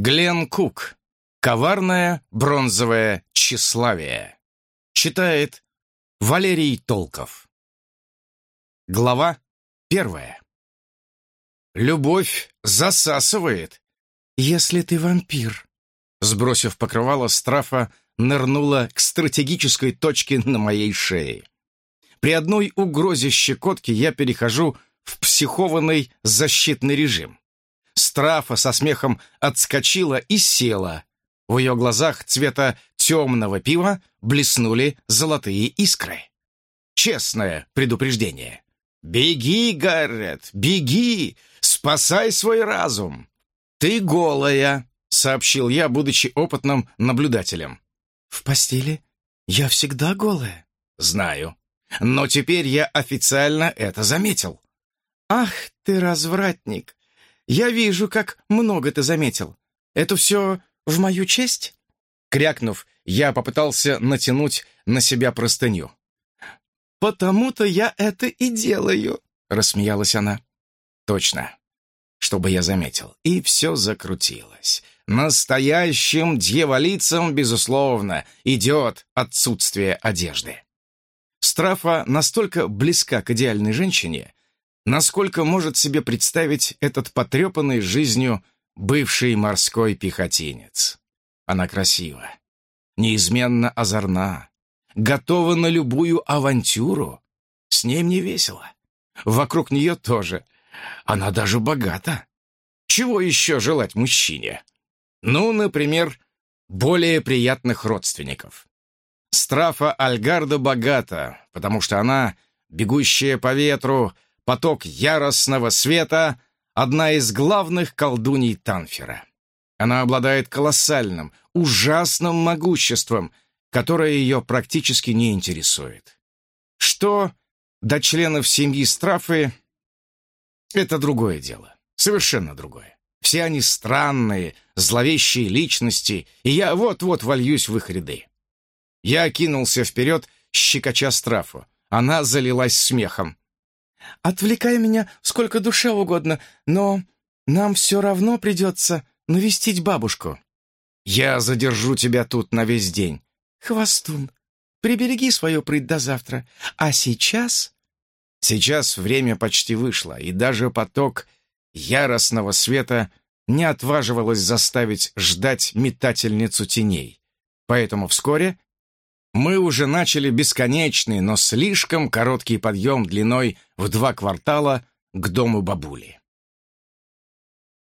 Глен Кук. Коварное бронзовое тщеславие. Читает Валерий Толков. Глава первая. Любовь засасывает, если ты вампир. Сбросив покрывало, Страфа нырнула к стратегической точке на моей шее. При одной угрозе щекотки я перехожу в психованный защитный режим. Страфа со смехом отскочила и села. В ее глазах цвета темного пива блеснули золотые искры. Честное предупреждение. «Беги, Гаррет, беги! Спасай свой разум!» «Ты голая», — сообщил я, будучи опытным наблюдателем. «В постели я всегда голая». «Знаю. Но теперь я официально это заметил». «Ах ты развратник! Я вижу, как много ты заметил. Это все в мою честь?» Крякнув, я попытался натянуть на себя простыню. «Потому-то я это и делаю», — рассмеялась она. «Точно. Чтобы я заметил. И все закрутилось. Настоящим дьяволицам, безусловно, идет отсутствие одежды. Страфа настолько близка к идеальной женщине, насколько может себе представить этот потрепанный жизнью бывший морской пехотинец. Она красива, неизменно озорна, готова на любую авантюру. С ней мне весело. Вокруг нее тоже. Она даже богата. Чего еще желать мужчине? Ну, например, более приятных родственников. Страфа Альгарда богата, потому что она, бегущая по ветру, поток яростного света, одна из главных колдуней Танфера. Она обладает колоссальным, ужасным могуществом, которое ее практически не интересует. Что до членов семьи Страфы — это другое дело, совершенно другое. Все они странные, зловещие личности, и я вот-вот вольюсь в их ряды. Я кинулся вперед, щекоча страфу. Она залилась смехом. «Отвлекай меня сколько душе угодно, но нам все равно придется навестить бабушку». «Я задержу тебя тут на весь день». «Хвостун, прибереги свою прыть до завтра. А сейчас...» Сейчас время почти вышло, и даже поток яростного света не отваживалась заставить ждать метательницу теней. Поэтому вскоре мы уже начали бесконечный, но слишком короткий подъем длиной в два квартала к дому бабули.